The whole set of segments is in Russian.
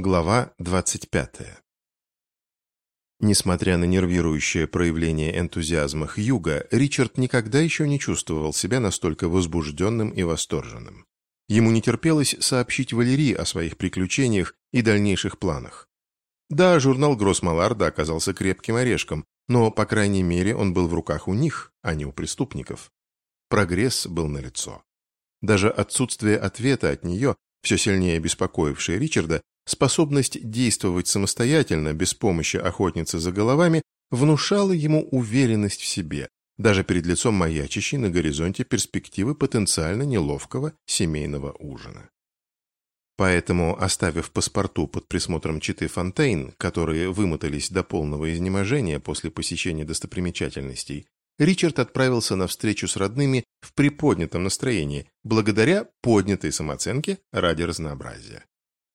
Глава 25. Несмотря на нервирующее проявление энтузиазма Хьюга, Ричард никогда еще не чувствовал себя настолько возбужденным и восторженным. Ему не терпелось сообщить Валерии о своих приключениях и дальнейших планах. Да, журнал Гроссмаларда оказался крепким орешком, но, по крайней мере, он был в руках у них, а не у преступников. Прогресс был налицо. Даже отсутствие ответа от нее, все сильнее беспокоившее Ричарда, способность действовать самостоятельно, без помощи охотницы за головами, внушала ему уверенность в себе, даже перед лицом маячащей на горизонте перспективы потенциально неловкого семейного ужина. Поэтому, оставив паспорту под присмотром Читы Фонтейн, которые вымотались до полного изнеможения после посещения достопримечательностей, Ричард отправился на встречу с родными в приподнятом настроении, благодаря поднятой самооценке ради разнообразия.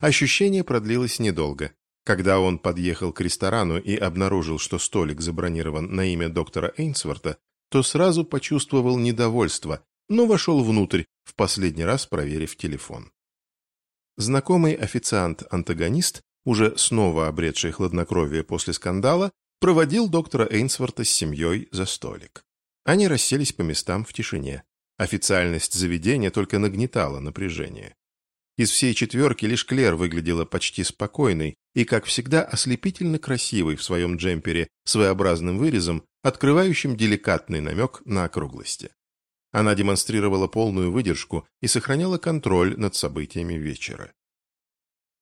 Ощущение продлилось недолго. Когда он подъехал к ресторану и обнаружил, что столик забронирован на имя доктора Эйнсворта, то сразу почувствовал недовольство, но вошел внутрь, в последний раз проверив телефон. Знакомый официант-антагонист, уже снова обретший хладнокровие после скандала, проводил доктора Эйнсворта с семьей за столик. Они расселись по местам в тишине. Официальность заведения только нагнетала напряжение. Из всей четверки лишь Клер выглядела почти спокойной и, как всегда, ослепительно красивой в своем джемпере, своеобразным вырезом, открывающим деликатный намек на округлости. Она демонстрировала полную выдержку и сохраняла контроль над событиями вечера.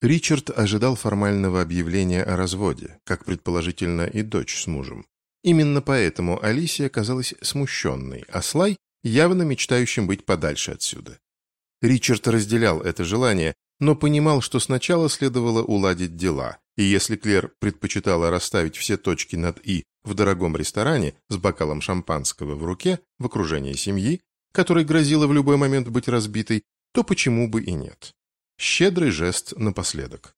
Ричард ожидал формального объявления о разводе, как предположительно и дочь с мужем. Именно поэтому Алисия казалась смущенной, а Слай явно мечтающим быть подальше отсюда. Ричард разделял это желание, но понимал, что сначала следовало уладить дела, и если Клер предпочитала расставить все точки над «и» в дорогом ресторане с бокалом шампанского в руке, в окружении семьи, которой грозило в любой момент быть разбитой, то почему бы и нет? Щедрый жест напоследок.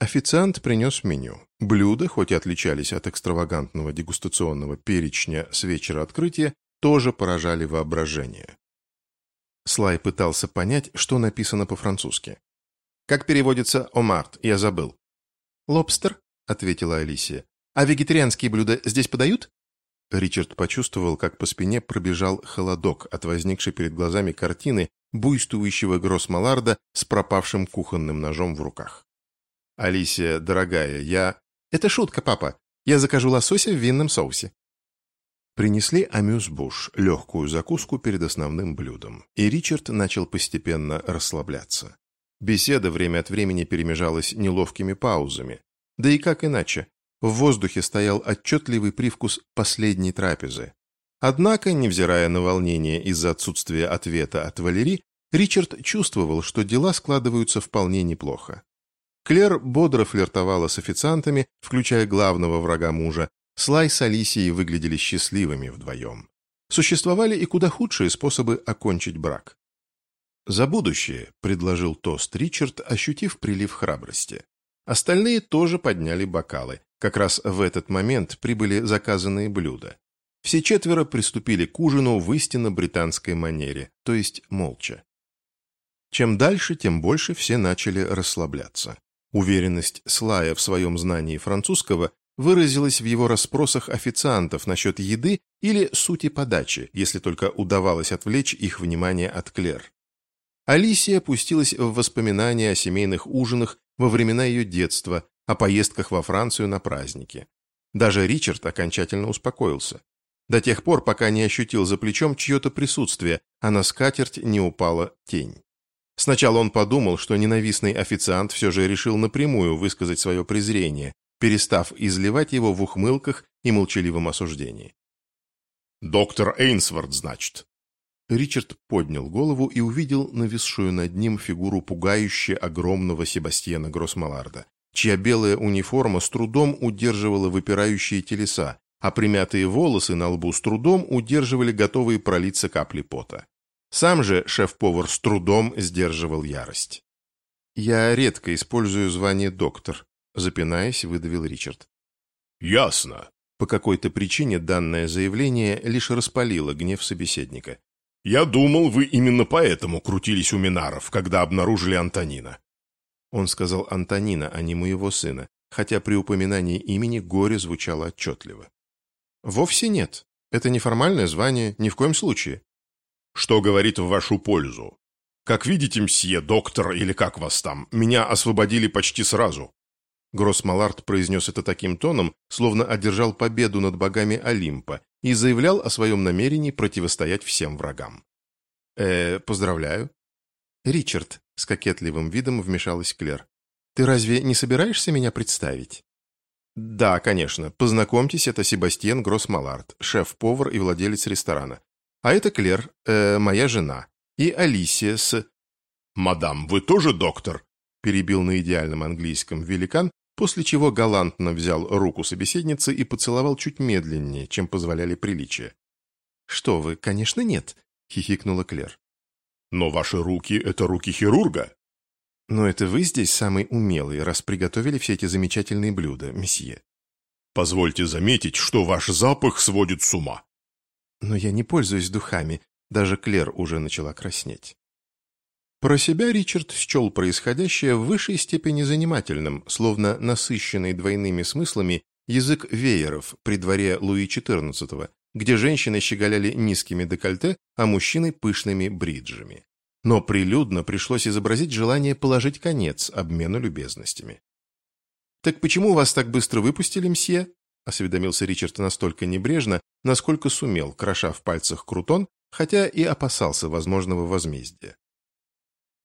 Официант принес меню. Блюда, хоть и отличались от экстравагантного дегустационного перечня с вечера открытия, тоже поражали воображение. Слай пытался понять, что написано по-французски. «Как переводится «омарт»? Я забыл». «Лобстер», — ответила Алисия. «А вегетарианские блюда здесь подают?» Ричард почувствовал, как по спине пробежал холодок от возникшей перед глазами картины буйствующего Гроссмаларда с пропавшим кухонным ножом в руках. «Алисия, дорогая, я...» «Это шутка, папа. Я закажу лосося в винном соусе». Принесли амюс-буш, легкую закуску перед основным блюдом, и Ричард начал постепенно расслабляться. Беседа время от времени перемежалась неловкими паузами. Да и как иначе? В воздухе стоял отчетливый привкус последней трапезы. Однако, невзирая на волнение из-за отсутствия ответа от Валери, Ричард чувствовал, что дела складываются вполне неплохо. Клер бодро флиртовала с официантами, включая главного врага мужа, Слай с Алисией выглядели счастливыми вдвоем. Существовали и куда худшие способы окончить брак. «За будущее», — предложил тост Ричард, ощутив прилив храбрости. Остальные тоже подняли бокалы. Как раз в этот момент прибыли заказанные блюда. Все четверо приступили к ужину в истинно британской манере, то есть молча. Чем дальше, тем больше все начали расслабляться. Уверенность Слая в своем знании французского выразилась в его расспросах официантов насчет еды или сути подачи, если только удавалось отвлечь их внимание от Клер. Алисия опустилась в воспоминания о семейных ужинах во времена ее детства, о поездках во Францию на праздники. Даже Ричард окончательно успокоился. До тех пор, пока не ощутил за плечом чье-то присутствие, а на скатерть не упала тень. Сначала он подумал, что ненавистный официант все же решил напрямую высказать свое презрение, перестав изливать его в ухмылках и молчаливом осуждении. «Доктор Эйнсворт, значит?» Ричард поднял голову и увидел нависшую над ним фигуру пугающе огромного Себастьяна Гроссмаларда, чья белая униформа с трудом удерживала выпирающие телеса, а примятые волосы на лбу с трудом удерживали готовые пролиться капли пота. Сам же шеф-повар с трудом сдерживал ярость. «Я редко использую звание доктор», запинаясь, выдавил Ричард. «Ясно». По какой-то причине данное заявление лишь распалило гнев собеседника. «Я думал, вы именно поэтому крутились у Минаров, когда обнаружили Антонина». Он сказал Антонина, а не моего сына, хотя при упоминании имени горе звучало отчетливо. «Вовсе нет. Это неформальное звание, ни в коем случае». «Что говорит в вашу пользу? Как видите, мсье, доктор, или как вас там, меня освободили почти сразу». Гроссмалард произнес это таким тоном, словно одержал победу над богами Олимпа и заявлял о своем намерении противостоять всем врагам. «Э, поздравляю». «Ричард», — с кокетливым видом вмешалась Клер, «ты разве не собираешься меня представить?» «Да, конечно. Познакомьтесь, это Себастьян Гроссмалард, шеф-повар и владелец ресторана. А это Клер, э, моя жена, и Алисия с...» «Мадам, вы тоже доктор?» перебил на идеальном английском великан, после чего галантно взял руку собеседницы и поцеловал чуть медленнее, чем позволяли приличия. «Что вы, конечно, нет», — хихикнула Клер. «Но ваши руки — это руки хирурга». «Но это вы здесь самый умелый, раз приготовили все эти замечательные блюда, месье». «Позвольте заметить, что ваш запах сводит с ума». «Но я не пользуюсь духами», даже Клер уже начала краснеть. Про себя Ричард счел происходящее в высшей степени занимательным, словно насыщенный двойными смыслами язык вееров при дворе Луи XIV, где женщины щеголяли низкими декольте, а мужчины – пышными бриджами. Но прилюдно пришлось изобразить желание положить конец обмену любезностями. «Так почему вас так быстро выпустили, мсье?» – осведомился Ричард настолько небрежно, насколько сумел, кроша в пальцах крутон, хотя и опасался возможного возмездия.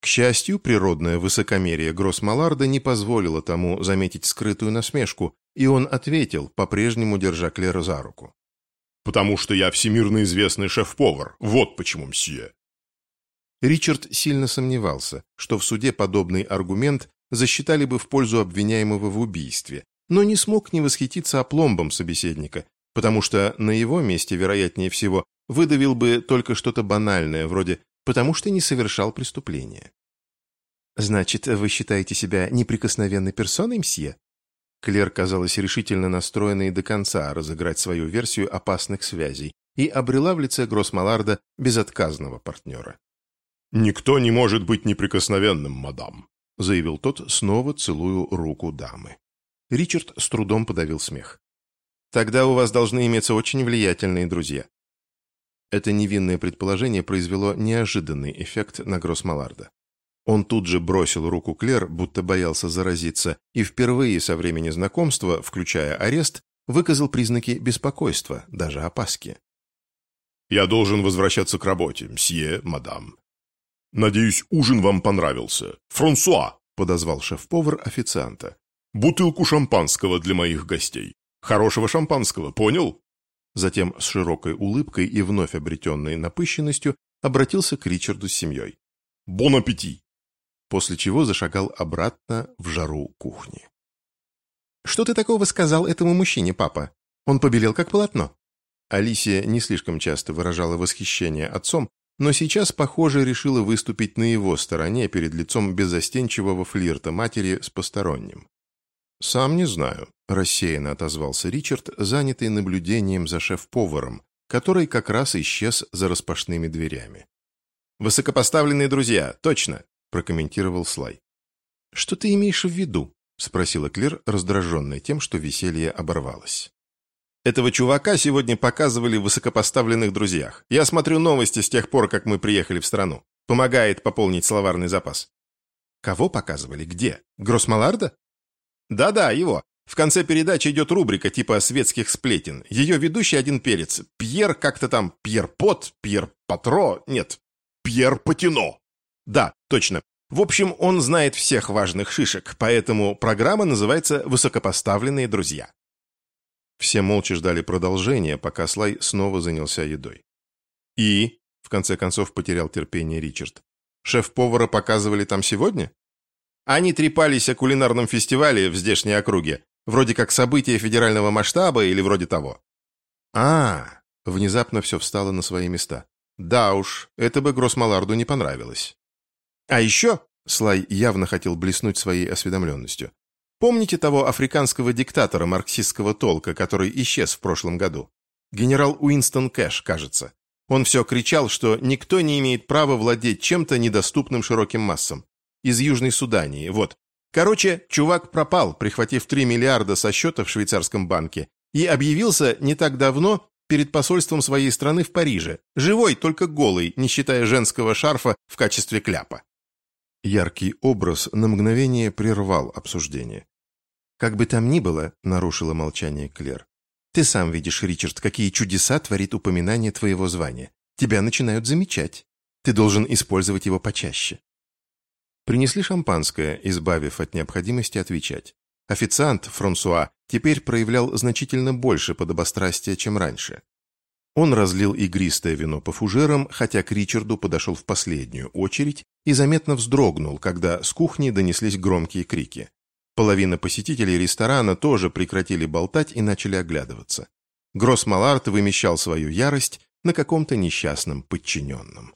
К счастью, природное высокомерие Гроссмаларда не позволило тому заметить скрытую насмешку, и он ответил, по-прежнему держа Клера за руку. «Потому что я всемирно известный шеф-повар. Вот почему, мсье». Ричард сильно сомневался, что в суде подобный аргумент засчитали бы в пользу обвиняемого в убийстве, но не смог не восхититься опломбом собеседника, потому что на его месте, вероятнее всего, выдавил бы только что-то банальное, вроде потому что не совершал преступления. «Значит, вы считаете себя неприкосновенной персоной, мсье?» Клер казалась решительно настроенной до конца разыграть свою версию опасных связей и обрела в лице Гроссмаларда безотказного партнера. «Никто не может быть неприкосновенным, мадам», заявил тот, снова целую руку дамы. Ричард с трудом подавил смех. «Тогда у вас должны иметься очень влиятельные друзья. Это невинное предположение произвело неожиданный эффект на Гроссмаларда. Он тут же бросил руку Клер, будто боялся заразиться, и впервые со времени знакомства, включая арест, выказал признаки беспокойства, даже опаски. «Я должен возвращаться к работе, мсье, мадам. Надеюсь, ужин вам понравился. Франсуа!» – подозвал шеф-повар официанта. «Бутылку шампанского для моих гостей. Хорошего шампанского, понял?» Затем с широкой улыбкой и вновь обретенной напыщенностью обратился к Ричарду с семьей. «Бон аппетит!» После чего зашагал обратно в жару кухни. «Что ты такого сказал этому мужчине, папа? Он побелел как полотно». Алисия не слишком часто выражала восхищение отцом, но сейчас, похоже, решила выступить на его стороне перед лицом беззастенчивого флирта матери с посторонним. «Сам не знаю», – рассеянно отозвался Ричард, занятый наблюдением за шеф-поваром, который как раз исчез за распашными дверями. «Высокопоставленные друзья, точно», – прокомментировал Слай. «Что ты имеешь в виду?» – спросила Клер, раздраженная тем, что веселье оборвалось. «Этого чувака сегодня показывали в высокопоставленных друзьях. Я смотрю новости с тех пор, как мы приехали в страну. Помогает пополнить словарный запас». «Кого показывали? Где? Гроссмаларда?» Да-да, его. В конце передачи идет рубрика типа светских сплетен. Ее ведущий один перец. Пьер как-то там, Пьер Пот, Пьер Патро, нет, Пьер Патино. Да, точно. В общем, он знает всех важных шишек, поэтому программа называется «Высокопоставленные друзья». Все молча ждали продолжения, пока Слай снова занялся едой. «И?» — в конце концов потерял терпение Ричард. «Шеф-повара показывали там сегодня?» Они трепались о кулинарном фестивале в здешней округе, вроде как событие федерального масштаба или вроде того. А, внезапно все встало на свои места. Да уж, это бы Гроссмаларду не понравилось. А еще, Слай явно хотел блеснуть своей осведомленностью, помните того африканского диктатора марксистского толка, который исчез в прошлом году? Генерал Уинстон Кэш, кажется. Он все кричал, что никто не имеет права владеть чем-то недоступным широким массам из Южной Судании, вот. Короче, чувак пропал, прихватив 3 миллиарда со счета в швейцарском банке, и объявился не так давно перед посольством своей страны в Париже. Живой, только голый, не считая женского шарфа в качестве кляпа. Яркий образ на мгновение прервал обсуждение. «Как бы там ни было», — нарушила молчание Клер, «ты сам видишь, Ричард, какие чудеса творит упоминание твоего звания. Тебя начинают замечать. Ты должен использовать его почаще». Принесли шампанское, избавив от необходимости отвечать. Официант, Франсуа, теперь проявлял значительно больше подобострастия, чем раньше. Он разлил игристое вино по фужерам, хотя к Ричарду подошел в последнюю очередь и заметно вздрогнул, когда с кухни донеслись громкие крики. Половина посетителей ресторана тоже прекратили болтать и начали оглядываться. Гросс Маларт вымещал свою ярость на каком-то несчастном подчиненном.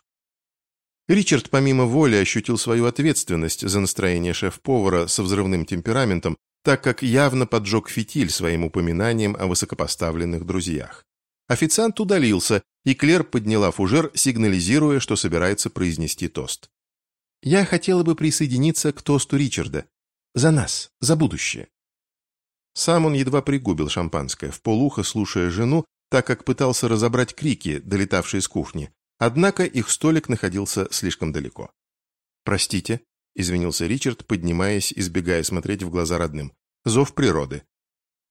Ричард помимо воли ощутил свою ответственность за настроение шеф-повара со взрывным темпераментом, так как явно поджег фитиль своим упоминанием о высокопоставленных друзьях. Официант удалился, и Клер подняла фужер, сигнализируя, что собирается произнести тост. «Я хотела бы присоединиться к тосту Ричарда. За нас, за будущее». Сам он едва пригубил шампанское, в полухо слушая жену, так как пытался разобрать крики, долетавшие с кухни. Однако их столик находился слишком далеко. «Простите», — извинился Ричард, поднимаясь, избегая смотреть в глаза родным. «Зов природы».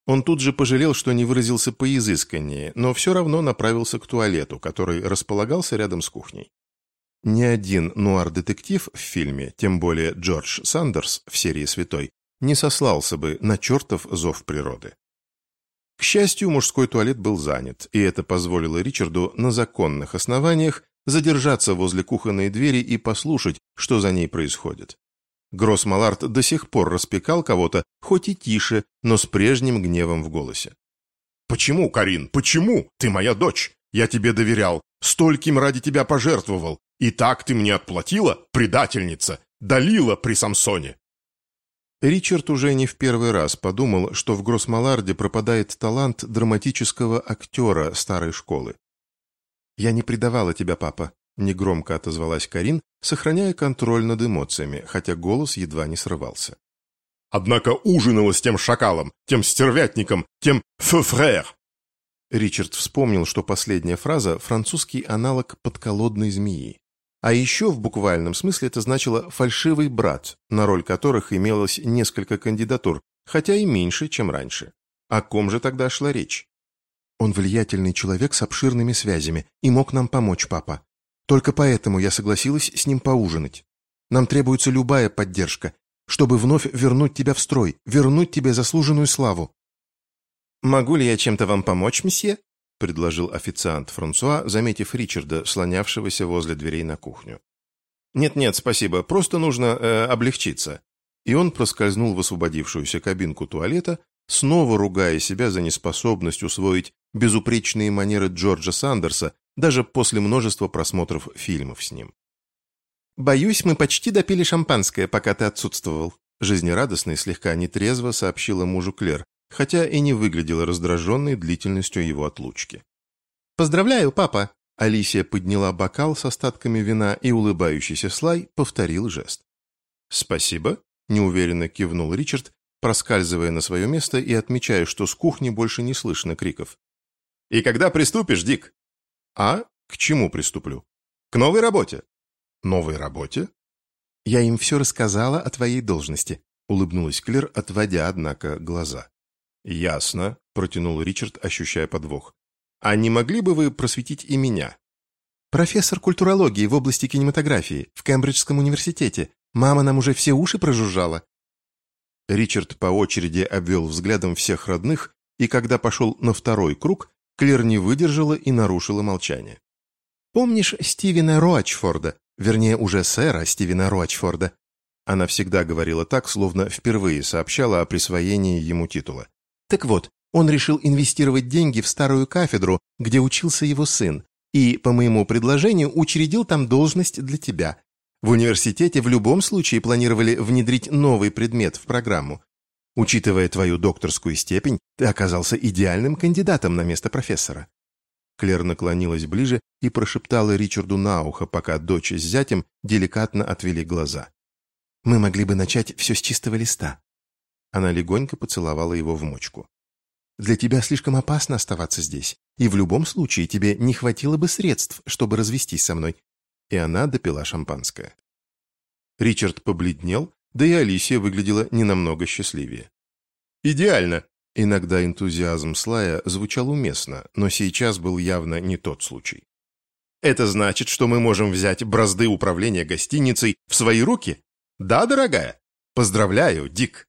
Он тут же пожалел, что не выразился поизысканнее, но все равно направился к туалету, который располагался рядом с кухней. Ни один нуар-детектив в фильме, тем более Джордж Сандерс в серии «Святой», не сослался бы на чертов зов природы. К счастью, мужской туалет был занят, и это позволило Ричарду на законных основаниях задержаться возле кухонной двери и послушать, что за ней происходит. Гросс Маларт до сих пор распекал кого-то, хоть и тише, но с прежним гневом в голосе. «Почему, Карин, почему? Ты моя дочь. Я тебе доверял, стольким ради тебя пожертвовал. И так ты мне отплатила, предательница, долила при Самсоне». Ричард уже не в первый раз подумал, что в Гроссмаларде пропадает талант драматического актера старой школы. «Я не предавала тебя, папа», — негромко отозвалась Карин, сохраняя контроль над эмоциями, хотя голос едва не срывался. «Однако ужинала с тем шакалом, тем стервятником, тем фефрер!» Ричард вспомнил, что последняя фраза — французский аналог подколодной змеи. А еще в буквальном смысле это значило «фальшивый брат», на роль которых имелось несколько кандидатур, хотя и меньше, чем раньше. О ком же тогда шла речь? Он влиятельный человек с обширными связями и мог нам помочь, папа. Только поэтому я согласилась с ним поужинать. Нам требуется любая поддержка, чтобы вновь вернуть тебя в строй, вернуть тебе заслуженную славу. «Могу ли я чем-то вам помочь, месье?» Предложил официант Франсуа, заметив Ричарда, слонявшегося возле дверей на кухню. «Нет-нет, спасибо, просто нужно э, облегчиться». И он проскользнул в освободившуюся кабинку туалета, снова ругая себя за неспособность усвоить безупречные манеры Джорджа Сандерса даже после множества просмотров фильмов с ним. «Боюсь, мы почти допили шампанское, пока ты отсутствовал», жизнерадостно и слегка нетрезво сообщила мужу Клер, хотя и не выглядела раздраженной длительностью его отлучки. «Поздравляю, папа!» Алисия подняла бокал с остатками вина, и улыбающийся Слай повторил жест. «Спасибо», — неуверенно кивнул Ричард, проскальзывая на свое место и отмечая, что с кухни больше не слышно криков. «И когда приступишь, Дик?» «А? К чему приступлю?» «К новой работе». «Новой работе?» «Я им все рассказала о твоей должности», — улыбнулась Клер, отводя, однако, глаза. «Ясно», — протянул Ричард, ощущая подвох. «А не могли бы вы просветить и меня?» «Профессор культурологии в области кинематографии в Кембриджском университете. Мама нам уже все уши прожужжала». Ричард по очереди обвел взглядом всех родных, и когда пошел на второй круг, Клер не выдержала и нарушила молчание. «Помнишь Стивена Роачфорда? Вернее, уже сэра Стивена Роачфорда?» Она всегда говорила так, словно впервые сообщала о присвоении ему титула. Так вот, он решил инвестировать деньги в старую кафедру, где учился его сын, и, по моему предложению, учредил там должность для тебя. В университете в любом случае планировали внедрить новый предмет в программу. Учитывая твою докторскую степень, ты оказался идеальным кандидатом на место профессора. Клер наклонилась ближе и прошептала Ричарду на ухо, пока дочь с зятем деликатно отвели глаза. Мы могли бы начать все с чистого листа». Она легонько поцеловала его в мочку. «Для тебя слишком опасно оставаться здесь, и в любом случае тебе не хватило бы средств, чтобы развестись со мной». И она допила шампанское. Ричард побледнел, да и Алисия выглядела не намного счастливее. «Идеально!» Иногда энтузиазм Слая звучал уместно, но сейчас был явно не тот случай. «Это значит, что мы можем взять бразды управления гостиницей в свои руки? Да, дорогая? Поздравляю, Дик!»